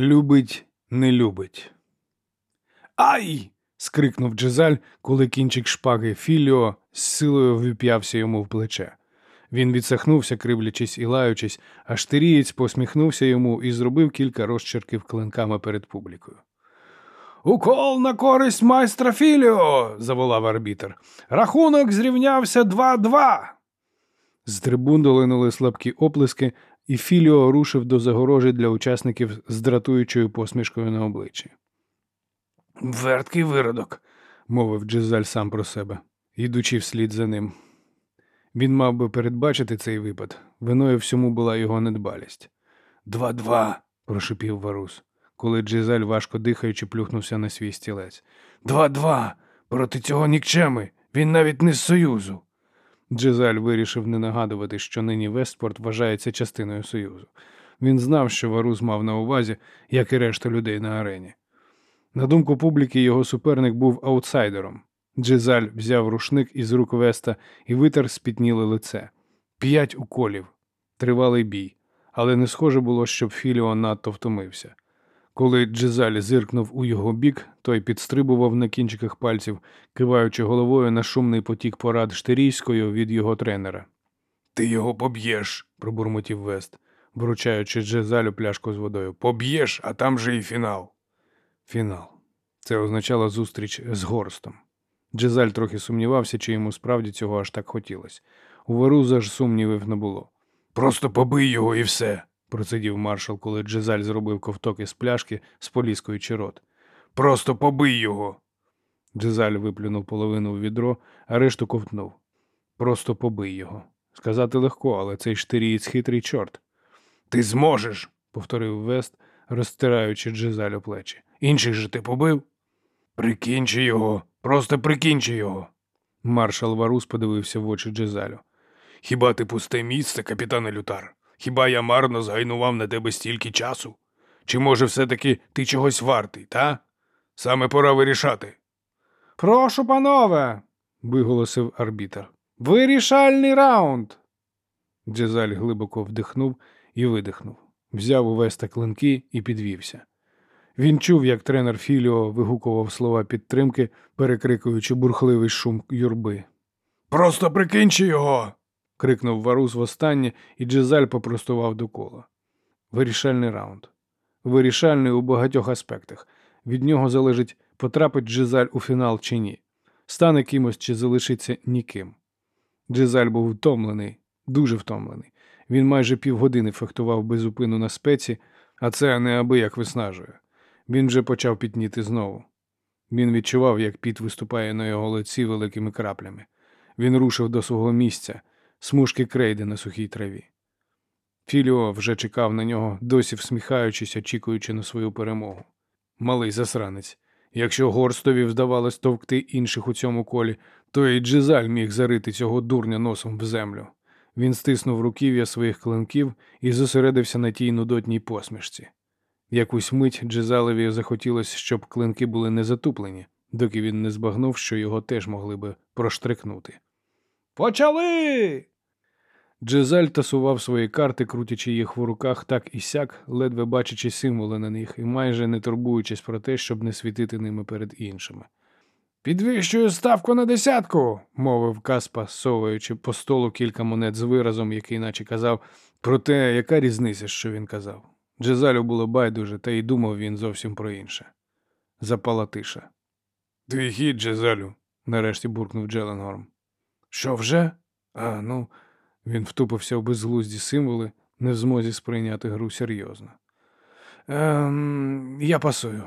Любить, не любить. Ай! скрикнув Джезаль, коли кінчик шпаги Філіо з силою вип'явся йому в плече. Він відсахнувся, кривлячись і лаючись, а штирієць посміхнувся йому і зробив кілька розчерків клинками перед публікою. Укол на користь майстра Філіо. заволав арбітр. Рахунок зрівнявся 2-2. З трибун долинули слабкі оплески, і Філіо рушив до загорожі для учасників з дратуючою посмішкою на обличчі. Верткий виродок, мовив Джезаль сам про себе, йдучи вслід за ним. Він мав би передбачити цей випад. Виною всьому була його недбалість. Два-два, прошипів Варус, коли Джезаль, важко дихаючи, плюхнувся на свій стілець. Два-два. Проти цього нікчеми. Він навіть не з Союзу. Джезаль вирішив не нагадувати, що нині Вестпорт вважається частиною Союзу. Він знав, що Варус мав на увазі, як і решта людей на арені. На думку публіки, його суперник був аутсайдером. Джезаль взяв рушник із рук Веста і витер спітніле лице. П'ять уколів. Тривалий бій, але не схоже було, щоб Філіо надто втомився. Коли Джезаль зиркнув у його бік, той підстрибував на кінчиках пальців, киваючи головою на шумний потік порад штирійською від його тренера. Ти його поб'єш, пробурмотів Вест, вручаючи Джезалю пляшку з водою. Поб'єш, а там же і фінал. Фінал. Це означало зустріч з Горстом. Джезаль трохи сумнівався, чи йому справді цього аж так хотілося. У Варуза ж сумнівів не було. Просто побий його і все, процидів маршал, коли Джезаль зробив ковток із пляшки, споліскуючи рот. Просто побий його. Джезаль виплюнув половину в відро, а решту ковтнув. Просто побий його. Сказати легко, але цей штирієць хитрий чорт. Ти зможеш, повторив Вест, розтираючи Джезаль у плечі. Інших же ти побив? Прикінчи його, просто прикінчи його. Маршал Варус подивився в очі Джезалю. Хіба ти пусте місце, капітане Лютар? Хіба я марно згайнував на тебе стільки часу? Чи, може, все-таки ти чогось вартий, та? Саме пора вирішати. Прошу, панове, виголосив арбітр. Вирішальний раунд. Джезаль глибоко вдихнув і видихнув, взяв у веста клинки і підвівся. Він чув, як тренер Філіо вигукував слова підтримки, перекрикуючи бурхливий шум юрби. Просто прикінчи його. Крикнув Варус востаннє, і Джезаль попростував до кола. Вирішальний раунд. Вирішальний у багатьох аспектах. Від нього залежить, потрапить Джезаль у фінал чи ні. Стане кимось чи залишиться ніким. Джезаль був втомлений, дуже втомлений. Він майже півгодини фехтував без зупину на спеці, а це неабияк виснажує. Він вже почав пітніти знову. Він відчував, як піт виступає на його лиці великими краплями. Він рушив до свого місця, смужки крейди на сухій траві. Філіо вже чекав на нього, досі всміхаючись, очікуючи на свою перемогу. Малий засранець. Якщо горстові вдавалось товкти інших у цьому колі, то і Джизаль міг зарити цього дурня носом в землю. Він стиснув руків'я своїх клинків і зосередився на тій нудотній посмішці. Якусь мить Джезалеві захотілося, щоб клинки були не затуплені, доки він не збагнув, що його теж могли би проштрикнути. Почали. Джезаль тасував свої карти, крутячи їх в руках так і сяк, ледве бачачи символи на них і майже не турбуючись про те, щоб не світити ними перед іншими. Підвищую ставку на десятку, мовив Каспа, совуючи по столу кілька монет з виразом, який наче казав, про те, яка різниця, що він казав. Джезалю було байдуже, та й думав він зовсім про інше. Запала тиша. Твій хід, Джезалю, нарешті буркнув Джеленгорм. Що вже? А, ну, він втупився в безглузді символи, не в змозі сприйняти гру серйозно. Ем, Я пасую.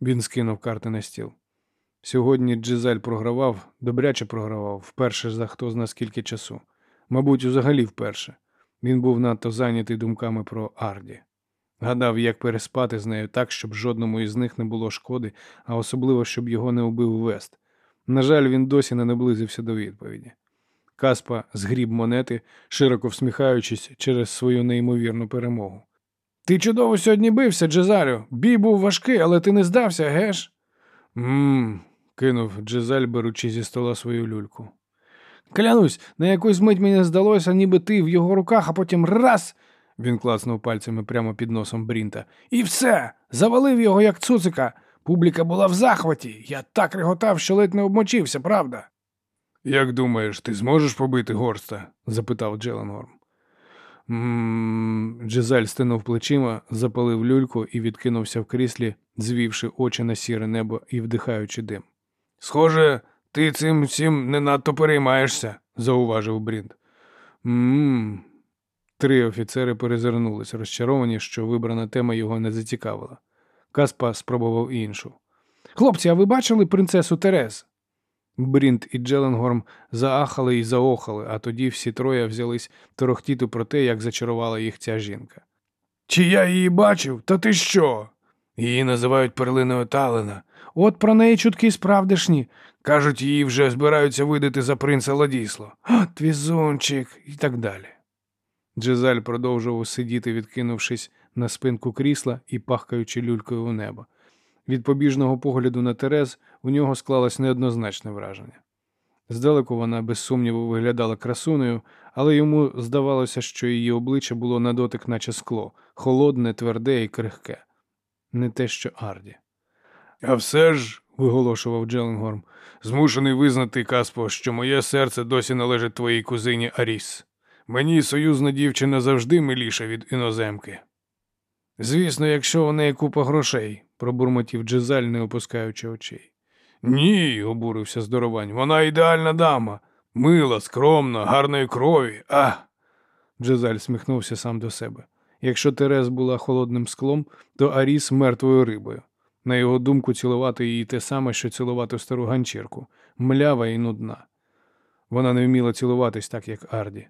Він скинув карти на стіл. Сьогодні Джезаль програвав, добряче програвав, вперше за хто зна скільки часу. Мабуть, взагалі вперше. Він був надто зайнятий думками про Арді. Гадав, як переспати з нею так, щоб жодному із них не було шкоди, а особливо, щоб його не убив Вест. На жаль, він досі не наблизився до відповіді. Каспа згріб монети, широко всміхаючись через свою неймовірну перемогу. Ти чудово сьогодні бився, Джезалю. Бій був важкий, але ти не здався, геш? Мм, кинув Джезаль, беручи зі стола свою люльку. Клянусь, на якусь мить мені здалося, ніби ти в його руках, а потім раз Він клацнув пальцями прямо під носом Брінта. І все! Завалив його, як цуцика. Публіка була в захваті. Я так реготав, що ледь не обмочився, правда? Як думаєш, ти зможеш побити горста? запитав Джеленгорм. М-м-м, Джезаль стинув плечима, запалив люльку і відкинувся в кріслі, звівши очі на сіре небо і вдихаючи дим. Схоже, ти цим всім не надто переймаєшся, зауважив Брінт. М-м. Три офіцери перезирнулись, розчаровані, що вибрана тема його не зацікавила. Каспа спробував іншу. Хлопці, а ви бачили принцесу Терез? Брінт і Джеленгорм заахали і заохали, а тоді всі троє взялись торохтіти про те, як зачарувала їх ця жінка. Чи я її бачив? Та ти що? Її називають перлиною Талена. От про неї чутки справдешні. Кажуть, її вже збираються видати за принца Ладісло. От візунчик і так далі. Джезаль продовжував сидіти, відкинувшись на спинку крісла і пахкаючи люлькою у небо. Від побіжного погляду на Терез у нього склалось неоднозначне враження. Здалеку вона, без сумніву, виглядала красунею, але йому здавалося, що її обличчя було на дотик, наче скло, холодне, тверде і крихке. Не те, що Арді. А все ж, виголошував Джеленгорм, змушений визнати, Каспо, що моє серце досі належить твоїй кузині Аріс. Мені союзна дівчина завжди миліша від іноземки. Звісно, якщо у неї купа грошей, пробурмотів Джезаль, не опускаючи очей. Ні, обурився здоровань, вона ідеальна дама, мила, скромна, гарної крові. А. Джезаль сміхнувся сам до себе. Якщо Терез була холодним склом, то Аріс мертвою рибою. На його думку, цілувати її те саме, що цілувати стару ганчірку, млява і нудна. Вона не вміла цілуватись так, як Арді.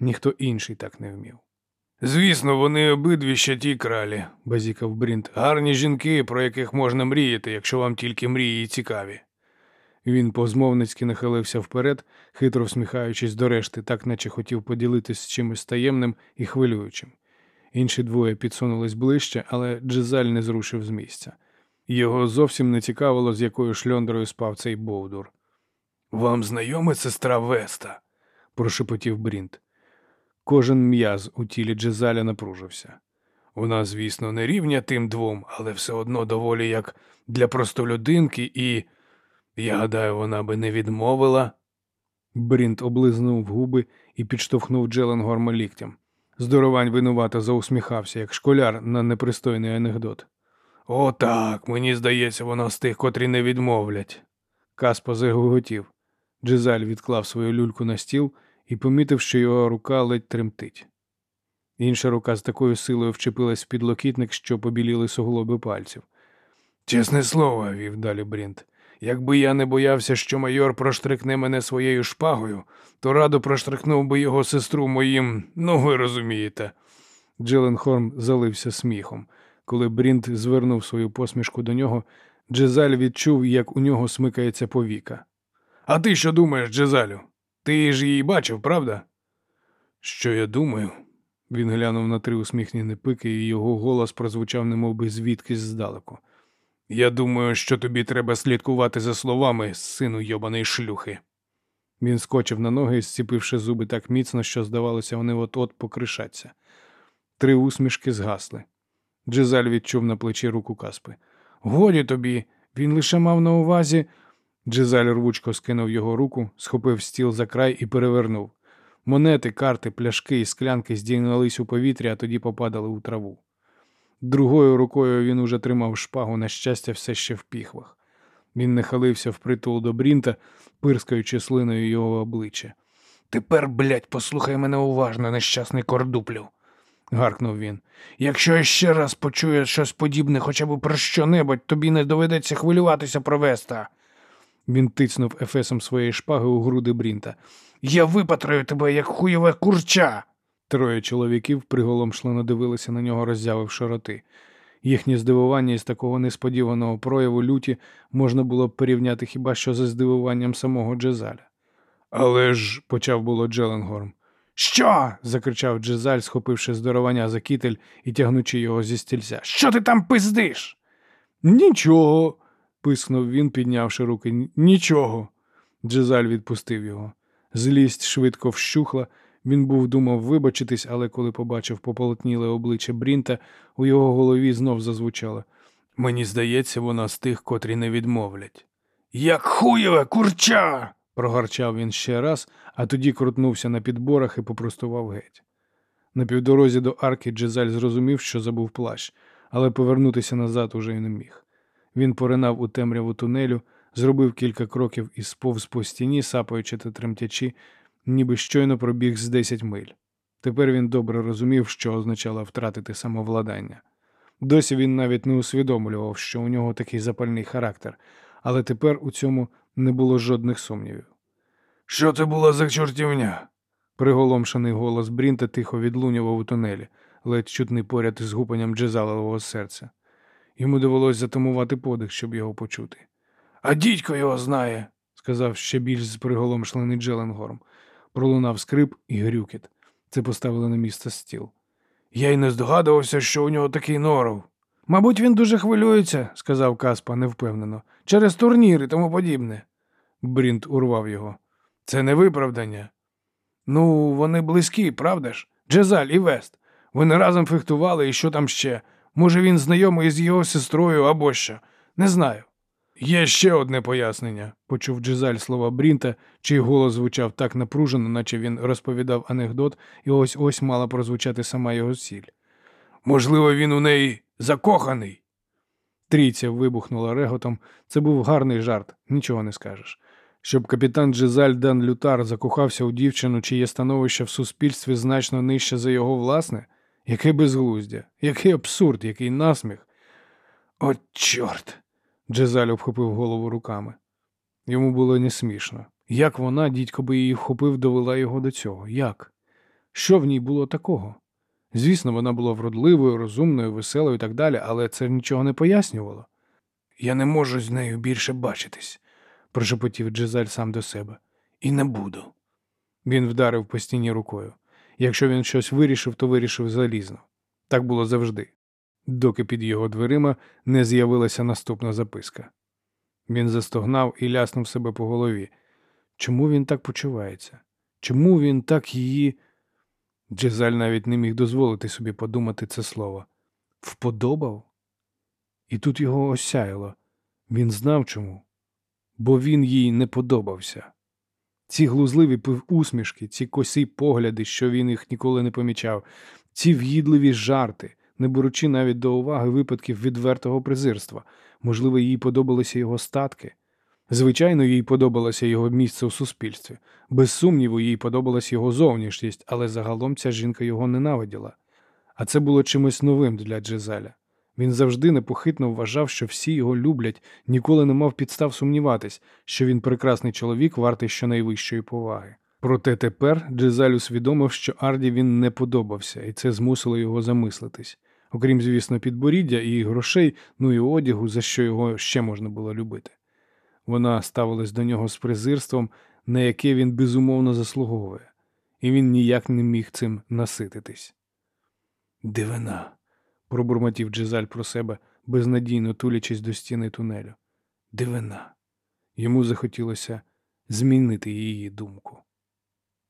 Ніхто інший так не вмів. Звісно, вони обидві ще ті кралі, базікав Брінт. Гарні жінки, про яких можна мріяти, якщо вам тільки мрії цікаві. Він позмовницьки нахилився вперед, хитро всміхаючись до решти, так наче хотів поділитись з чимось таємним і хвилюючим. Інші двоє підсунулись ближче, але Джезаль не зрушив з місця. Його зовсім не цікавило, з якою шльондрою спав цей Бовдур. Вам знайома сестра Веста? прошепотів Брінт. Кожен м'яз у тілі Джезаля напружився. Вона, звісно, не рівня тим двом, але все одно доволі як для простолюдинки, і я гадаю, вона би не відмовила. Брінт облизнув губи і підштовхнув Джеленгорма ліктям. Здоровань винувато заусміхався, як школяр на непристойний анекдот. О, так, мені здається, вона з тих, котрі не відмовлять. Каспа загоготів. Джезаль відклав свою люльку на стіл і помітив, що його рука ледь тремтить. Інша рука з такою силою вчепилась в підлокітник, що побіліли суглоби пальців. Чесне слово, вів далі Брінт, якби я не боявся, що майор проштрикне мене своєю шпагою, то радо проштрикнув би його сестру моїм, ну ви розумієте. Джиленхорм залився сміхом. Коли Брінт звернув свою посмішку до нього, Джезаль відчув, як у нього смикається повіка. А ти що думаєш, Джезалю? Ти ж її бачив, правда? Що я думаю? Він глянув на три усміхнені пики, і його голос прозвучав немов би звідкись здалеку. Я думаю, що тобі треба слідкувати за словами, сину йобаної шлюхи. Він скочив на ноги, зціпивши зуби так міцно, що, здавалося, вони от-от покришаться. Три усмішки згасли. Джезаль відчув на плечі руку Каспи. Годі тобі, він лише мав на увазі. Джезаль рвучко скинув його руку, схопив стіл за край і перевернув. Монети, карти, пляшки і склянки здійнялись у повітря, а тоді попадали у траву. Другою рукою він уже тримав шпагу, на щастя, все ще в піхвах. Він нахилився впритул до Брінта, пирскаючи слиною його обличчя. Тепер, блядь, послухай мене уважно, нещасний кордуплю, гаркнув він. Якщо ще раз почую щось подібне, хоча б про що-небудь, тобі не доведеться хвилюватися про Веста. Він тицнув ефесом своєї шпаги у груди Брінта. Я випатраю тебе, як хуєве курча. Троє чоловіків приголомшлено дивилися на нього, роззявивши роти. Їхнє здивування із такого несподіваного прояву люті можна було б порівняти хіба що за здивуванням самого Джезаля. Але ж, почав було Джеленгорм. Що? закричав Джезаль, схопивши здоровання за кітель і тягнучи його зі стільця. Що ти там пиздиш? Нічого, пискнув він, піднявши руки. Нічого. Джезаль відпустив його. Злість швидко вщухла, Він був думав вибачитись, але коли побачив пополотніле обличчя Брінта, у його голові знов зазвучало. Мені здається, вона з тих, котрі не відмовлять. Як хуєве курча. прогарчав він ще раз, а тоді крутнувся на підборах і попростував геть. На півдорозі до арки Джезаль зрозумів, що забув плащ, але повернутися назад уже й не міг. Він поринав у темряву тунелю, зробив кілька кроків і сповз по стіні, сапаючи та тремтячи, ніби щойно пробіг з десять миль. Тепер він добре розумів, що означало втратити самовладання. Досі він навіть не усвідомлював, що у нього такий запальний характер, але тепер у цьому не було жодних сумнівів. Що це була за чортівня? Приголомшений голос Брінта тихо відлунював у тунелі, ледь чутний поряд із гупанням джезалового серця. Йому довелось затамувати подих, щоб його почути. А дідько його знає, сказав ще більш приголомшений Джеленгорм. Пролунав скрип і грюкіт. Це поставили на місце стіл. Я й не здогадувався, що у нього такий норов. Мабуть, він дуже хвилюється, сказав Каспа невпевнено, через турнір і тому подібне. Брінт урвав його. Це не виправдання. Ну, вони близькі, правда ж? Джезаль і Вест. Вони разом фехтували і що там ще. Може, він знайомий з його сестрою або що. Не знаю. Є ще одне пояснення, почув Джезаль слова Брінта, чий голос звучав так напружено, наче він розповідав анекдот, і ось ось мала прозвучати сама його сіль. Можливо, він у неї закоханий. Трійця вибухнула реготом. Це був гарний жарт, нічого не скажеш. Щоб капітан Джезаль Дан Лютар закохався у дівчину, чиє становище в суспільстві значно нижче за його власне, яке безглуздя, який абсурд, який насміх. О, чорт! Джезаль обхопив голову руками. Йому було не смішно. Як вона, дідько би її вхопив, довела його до цього? Як? Що в ній було такого? Звісно, вона була вродливою, розумною, веселою і так далі, але це нічого не пояснювало. Я не можу з нею більше бачитись, прошепотів Джезаль сам до себе. І не буду. Він вдарив по стіні рукою. Якщо він щось вирішив, то вирішив залізно. Так було завжди, доки під його дверима не з'явилася наступна записка. Він застогнав і ляснув себе по голові. Чому він так почувається? Чому він так її. Джезаль навіть не міг дозволити собі подумати це слово. Вподобав? І тут його осяяло. Він знав чому, бо він їй не подобався. Ці глузливі усмішки, ці косі погляди, що він їх ніколи не помічав, ці в'їдливі жарти, не беручи навіть до уваги випадків відвертого презирства. Можливо, їй подобалися його статки. Звичайно, їй подобалося його місце у суспільстві. Без сумніву, їй подобалась його зовнішність, але загалом ця жінка його ненавиділа. А це було чимось новим для Джезаля. Він завжди непохитно вважав, що всі його люблять, ніколи не мав підстав сумніватись, що він прекрасний чоловік, вартий щонайвищої поваги. Проте тепер Джезаль усвідомив, що Арді він не подобався, і це змусило його замислитись. Окрім, звісно, підборіддя і грошей, ну і одягу, за що його ще можна було любити. Вона ставилась до нього з презирством, на яке він безумовно заслуговує, і він ніяк не міг цим насититись. Дивина, пробурмотів Джезаль про себе, безнадійно тулячись до стіни тунелю. Дивина. Йому захотілося змінити її думку.